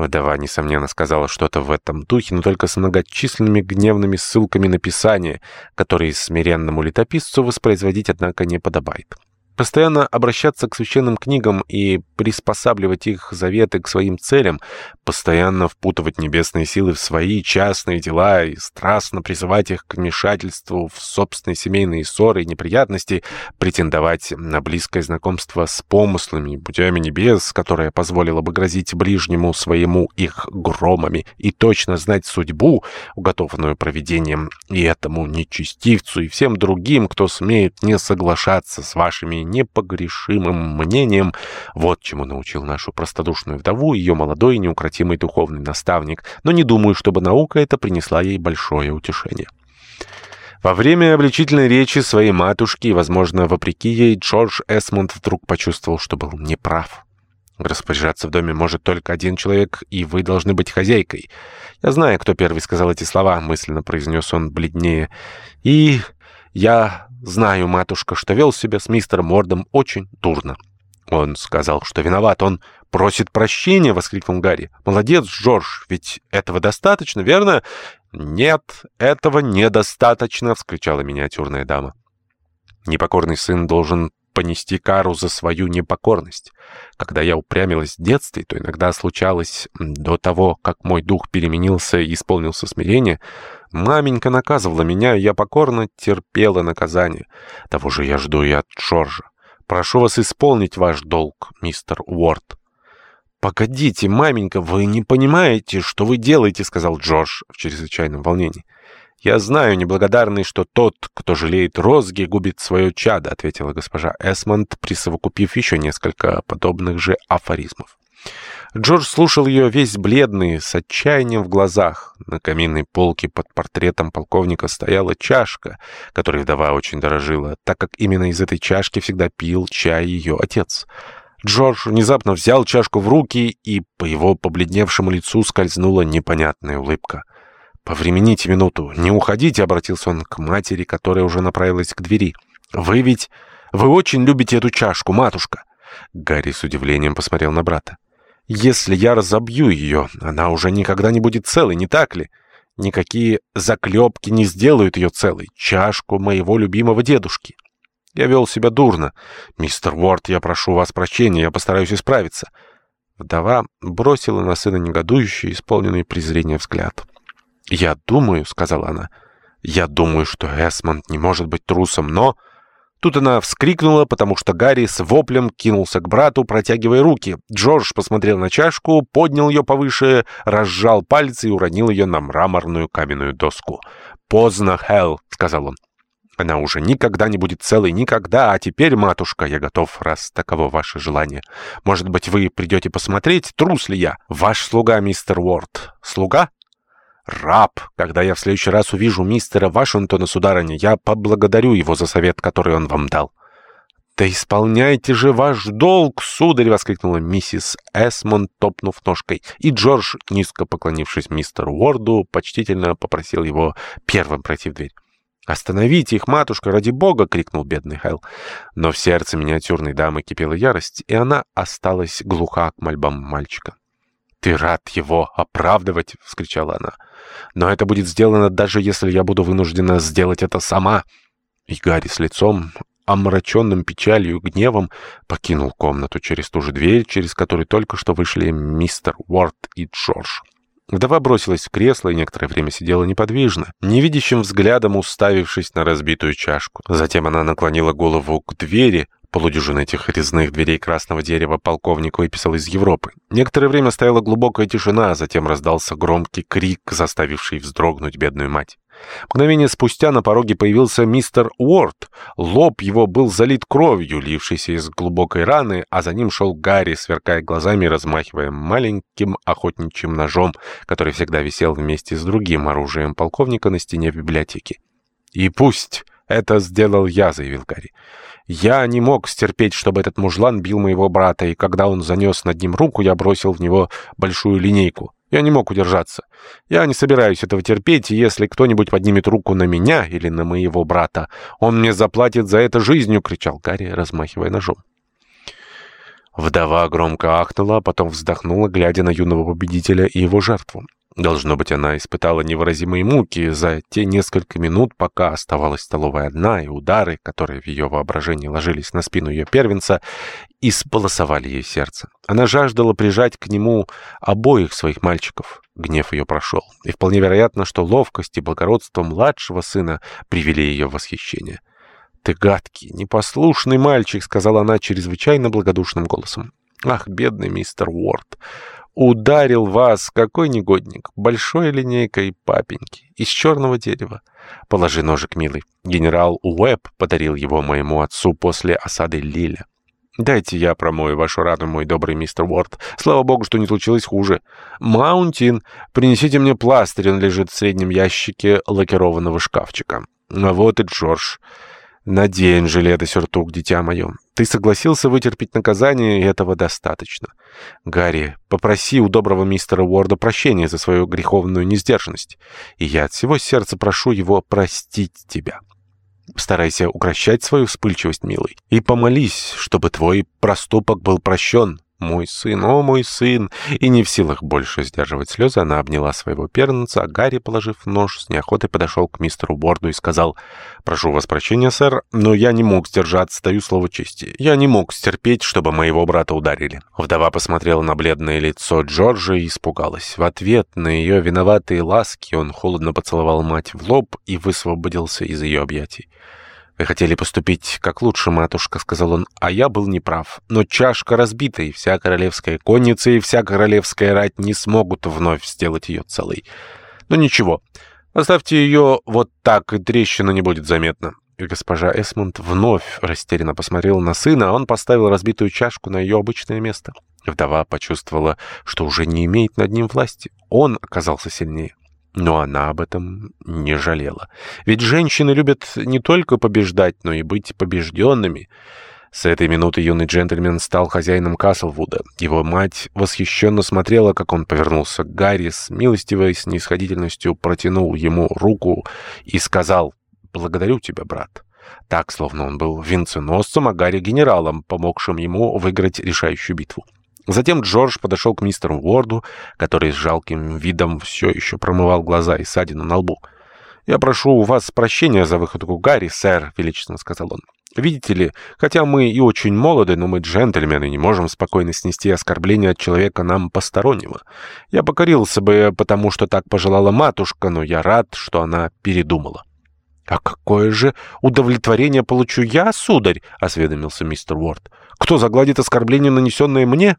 Вдова, несомненно, сказала что-то в этом духе, но только с многочисленными гневными ссылками на Писание, которые смиренному летописцу воспроизводить, однако, не подобает. Постоянно обращаться к священным книгам и приспосабливать их заветы к своим целям, постоянно впутывать небесные силы в свои частные дела и страстно призывать их к вмешательству в собственные семейные ссоры и неприятности, претендовать на близкое знакомство с помыслами и путями небес, которое позволило бы грозить ближнему своему их громами, и точно знать судьбу, уготованную проведением и этому нечестивцу, и всем другим, кто смеет не соглашаться с вашими непогрешимым мнением. Вот чему научил нашу простодушную вдову ее молодой и неукротимый духовный наставник, но не думаю, чтобы наука эта принесла ей большое утешение. Во время обличительной речи своей матушки, и, возможно, вопреки ей, Джордж Эсмонд вдруг почувствовал, что был неправ. Распоряжаться в доме может только один человек, и вы должны быть хозяйкой. Я знаю, кто первый сказал эти слова, мысленно произнес он бледнее. И я знаю, матушка, что вел себя с мистером Мордом очень дурно. Он сказал, что виноват. Он просит прощения, воскликнул Гарри. Молодец, Джордж, ведь этого достаточно, верно? Нет, этого недостаточно, вскричала миниатюрная дама. Непокорный сын должен понести кару за свою непокорность. Когда я упрямилась в детстве, то иногда случалось до того, как мой дух переменился и исполнился смирение, маменька наказывала меня, и я покорно терпела наказание. Того же я жду и от Джорджа. Прошу вас исполнить ваш долг, мистер Уорд. «Погодите, маменька, вы не понимаете, что вы делаете», — сказал Джордж в чрезвычайном волнении. «Я знаю, неблагодарный, что тот, кто жалеет розги, губит свое чадо», — ответила госпожа Эсмонд, присовокупив еще несколько подобных же афоризмов. Джордж слушал ее весь бледный, с отчаянием в глазах. На каминной полке под портретом полковника стояла чашка, которой вдова очень дорожила, так как именно из этой чашки всегда пил чай ее отец. Джордж внезапно взял чашку в руки, и по его побледневшему лицу скользнула непонятная улыбка. «Повремените минуту, не уходите», — обратился он к матери, которая уже направилась к двери. «Вы ведь... Вы очень любите эту чашку, матушка!» Гарри с удивлением посмотрел на брата. «Если я разобью ее, она уже никогда не будет целой, не так ли? Никакие заклепки не сделают ее целой. Чашку моего любимого дедушки». Я вел себя дурно. Мистер Уорд, я прошу вас прощения, я постараюсь исправиться. Вдова бросила на сына негодующий, исполненный презрения взгляд. «Я думаю», — сказала она, — «я думаю, что Эсмонд не может быть трусом, но...» Тут она вскрикнула, потому что Гарри с воплем кинулся к брату, протягивая руки. Джордж посмотрел на чашку, поднял ее повыше, разжал пальцы и уронил ее на мраморную каменную доску. «Поздно, Хелл», — сказал он. Она уже никогда не будет целой, никогда. А теперь, матушка, я готов, раз таково ваше желание. Может быть, вы придете посмотреть, трус ли я? Ваш слуга, мистер Уорд. Слуга? Раб. Когда я в следующий раз увижу мистера Вашингтона, сударыня, я поблагодарю его за совет, который он вам дал. «Да исполняйте же ваш долг, сударь!» — воскликнула миссис Эсмонд, топнув ножкой. И Джордж, низко поклонившись мистеру Уорду, почтительно попросил его первым пройти в дверь. «Остановите их, матушка, ради бога!» — крикнул бедный Хайл. Но в сердце миниатюрной дамы кипела ярость, и она осталась глуха к мольбам мальчика. «Ты рад его оправдывать!» — вскричала она. «Но это будет сделано, даже если я буду вынуждена сделать это сама!» И Гарри с лицом, омраченным печалью и гневом, покинул комнату через ту же дверь, через которую только что вышли мистер Уорд и Джордж. Вдова бросилась в кресло и некоторое время сидела неподвижно, невидящим взглядом уставившись на разбитую чашку. Затем она наклонила голову к двери, Полудюжина этих резных дверей красного дерева полковник выписал из Европы. Некоторое время стояла глубокая тишина, а затем раздался громкий крик, заставивший вздрогнуть бедную мать. Мгновение спустя на пороге появился мистер Уорд. Лоб его был залит кровью, лившейся из глубокой раны, а за ним шел Гарри, сверкая глазами и размахивая маленьким охотничьим ножом, который всегда висел вместе с другим оружием полковника на стене в библиотеке. «И пусть это сделал я», — заявил Гарри. «Я не мог стерпеть, чтобы этот мужлан бил моего брата, и когда он занес над ним руку, я бросил в него большую линейку». Я не мог удержаться. Я не собираюсь этого терпеть, и если кто-нибудь поднимет руку на меня или на моего брата, он мне заплатит за это жизнью, — кричал Гарри, размахивая ножом. Вдова громко ахнула, а потом вздохнула, глядя на юного победителя и его жертву. Должно быть, она испытала невыразимые муки за те несколько минут, пока оставалась столовая одна, и удары, которые в ее воображении ложились на спину ее первенца, исполосовали ей сердце. Она жаждала прижать к нему обоих своих мальчиков. Гнев ее прошел, и вполне вероятно, что ловкость и благородство младшего сына привели ее в восхищение. «Ты гадкий, непослушный мальчик», — сказала она чрезвычайно благодушным голосом. «Ах, бедный мистер Уорд! Ударил вас, какой негодник, большой линейкой папеньки, из черного дерева. Положи ножик, милый. Генерал Уэбб подарил его моему отцу после осады Лиля. Дайте я промою вашу рану, мой добрый мистер Уорд. Слава богу, что не случилось хуже. Маунтин, принесите мне пластырь, он лежит в среднем ящике лакированного шкафчика. Вот и Джордж. «Надень жилет и сюртук, дитя мое. Ты согласился вытерпеть наказание, и этого достаточно. Гарри, попроси у доброго мистера Уорда прощения за свою греховную несдержанность, и я от всего сердца прошу его простить тебя. Старайся укращать свою вспыльчивость, милый, и помолись, чтобы твой проступок был прощен». «Мой сын, о мой сын!» И не в силах больше сдерживать слезы, она обняла своего первенца, а Гарри, положив нож, с неохотой подошел к мистеру Борду и сказал, «Прошу вас прощения, сэр, но я не мог сдержаться, даю слово чести. Я не мог стерпеть, чтобы моего брата ударили». Вдова посмотрела на бледное лицо Джорджа и испугалась. В ответ на ее виноватые ласки он холодно поцеловал мать в лоб и высвободился из ее объятий. «Вы хотели поступить как лучше, матушка», — сказал он, — «а я был неправ. Но чашка разбита, и вся королевская конница, и вся королевская рать не смогут вновь сделать ее целой. Но ну, ничего, оставьте ее вот так, и трещина не будет заметна». И госпожа Эсмонд вновь растерянно посмотрела на сына, а он поставил разбитую чашку на ее обычное место. Вдова почувствовала, что уже не имеет над ним власти. Он оказался сильнее. Но она об этом не жалела. Ведь женщины любят не только побеждать, но и быть побежденными. С этой минуты юный джентльмен стал хозяином Каслвуда. Его мать восхищенно смотрела, как он повернулся к Гарри с милостивой снисходительностью, протянул ему руку и сказал «Благодарю тебя, брат». Так, словно он был венценосцем, а Гарри — генералом, помогшим ему выиграть решающую битву. Затем Джордж подошел к мистеру Уорду, который с жалким видом все еще промывал глаза и ссадину на лбу. «Я прошу у вас прощения за выходку Гарри, сэр», — величественно сказал он. «Видите ли, хотя мы и очень молоды, но мы джентльмены, не можем спокойно снести оскорбление от человека нам постороннего. Я покорился бы, потому что так пожелала матушка, но я рад, что она передумала». «А какое же удовлетворение получу я, сударь?» — осведомился мистер Уорд. «Кто загладит оскорбление, нанесенное мне?»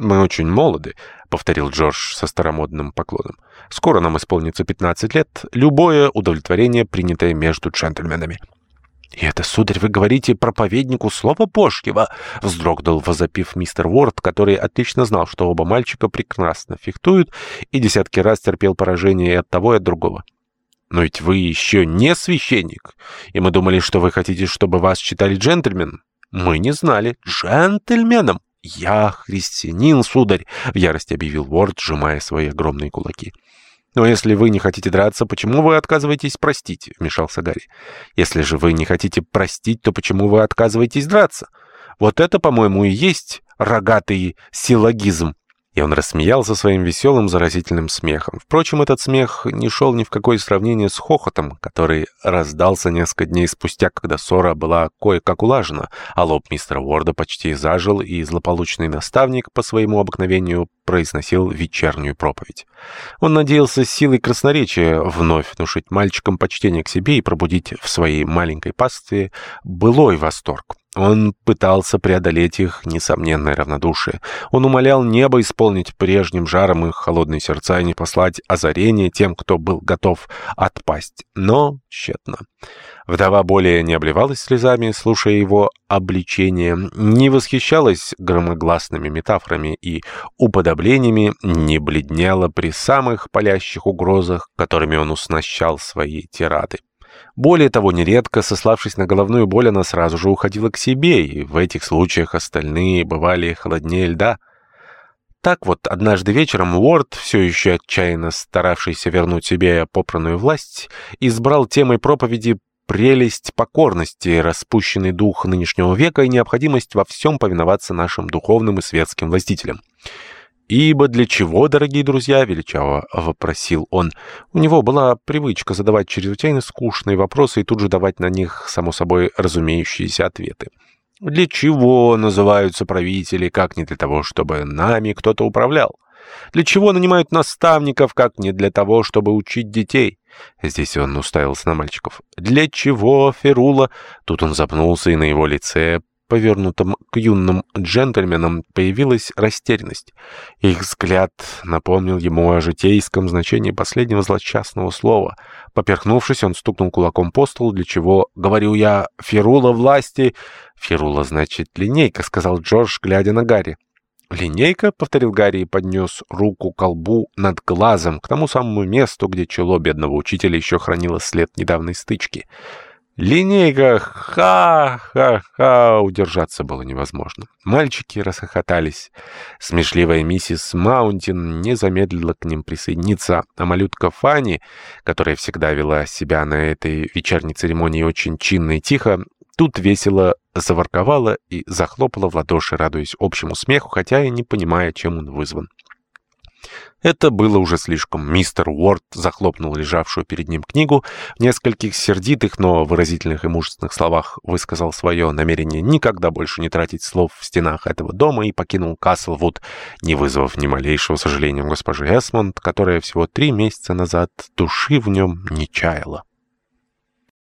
«Мы очень молоды», — повторил Джордж со старомодным поклоном. «Скоро нам исполнится 15 лет. Любое удовлетворение, принятое между джентльменами». «И это, сударь, вы говорите проповеднику слова Божьего?» — вздрогнул, возопив мистер Уорд, который отлично знал, что оба мальчика прекрасно фехтуют и десятки раз терпел поражение и от того, и от другого. «Но ведь вы еще не священник, и мы думали, что вы хотите, чтобы вас читали джентльмен. Мы не знали. Джентльменом!» «Я христианин, сударь!» — в ярости объявил Уорд, сжимая свои огромные кулаки. «Но если вы не хотите драться, почему вы отказываетесь простить?» — вмешался Гарри. «Если же вы не хотите простить, то почему вы отказываетесь драться? Вот это, по-моему, и есть рогатый силлогизм». И он рассмеялся своим веселым заразительным смехом. Впрочем, этот смех не шел ни в какое сравнение с хохотом, который раздался несколько дней спустя, когда ссора была кое-как улажена, а лоб мистера Уорда почти зажил, и злополучный наставник по своему обыкновению произносил вечернюю проповедь. Он надеялся силой красноречия вновь внушить мальчикам почтение к себе и пробудить в своей маленькой пастве былой восторг. Он пытался преодолеть их несомненное равнодушие. Он умолял небо исполнить прежним жаром их холодные сердца и не послать озарение тем, кто был готов отпасть. Но тщетно. Вдова более не обливалась слезами, слушая его обличение, не восхищалась громогласными метафорами и уподоблениями, не бледнела при самых палящих угрозах, которыми он уснащал свои тирады. Более того, нередко, сославшись на головную боль, она сразу же уходила к себе, и в этих случаях остальные бывали холоднее льда. Так вот, однажды вечером Уорд, все еще отчаянно старавшийся вернуть себе попранную власть, избрал темой проповеди прелесть покорности, распущенный дух нынешнего века и необходимость во всем повиноваться нашим духовным и светским властителям. «Ибо для чего, дорогие друзья?» — величаво вопросил он. У него была привычка задавать чрезвычайно скучные вопросы и тут же давать на них, само собой, разумеющиеся ответы. «Для чего называются правители, как не для того, чтобы нами кто-то управлял? Для чего нанимают наставников, как не для того, чтобы учить детей?» Здесь он уставился на мальчиков. «Для чего, Ферула?» Тут он запнулся, и на его лице повернутом к юным джентльменам, появилась растерянность. Их взгляд напомнил ему о житейском значении последнего злочастного слова. Поперхнувшись, он стукнул кулаком по столу, для чего, говорю я, «Ферула власти!» «Ферула, значит, линейка», — сказал Джордж, глядя на Гарри. «Линейка?» — повторил Гарри и поднес руку к колбу над глазом, к тому самому месту, где чело бедного учителя еще хранило след недавней стычки. Линейка! Ха-ха-ха! Удержаться было невозможно. Мальчики расхохотались. Смешливая миссис Маунтин не замедлила к ним присоединиться, а малютка Фанни, которая всегда вела себя на этой вечерней церемонии очень чинно и тихо, тут весело заворковала и захлопала в ладоши, радуясь общему смеху, хотя и не понимая, чем он вызван. Это было уже слишком. Мистер Уорд захлопнул лежавшую перед ним книгу, в нескольких сердитых, но выразительных и мужественных словах высказал свое намерение никогда больше не тратить слов в стенах этого дома и покинул Каслвуд, не вызвав ни малейшего сожаления у госпожи Эсмонд, которая всего три месяца назад души в нем не чаяла.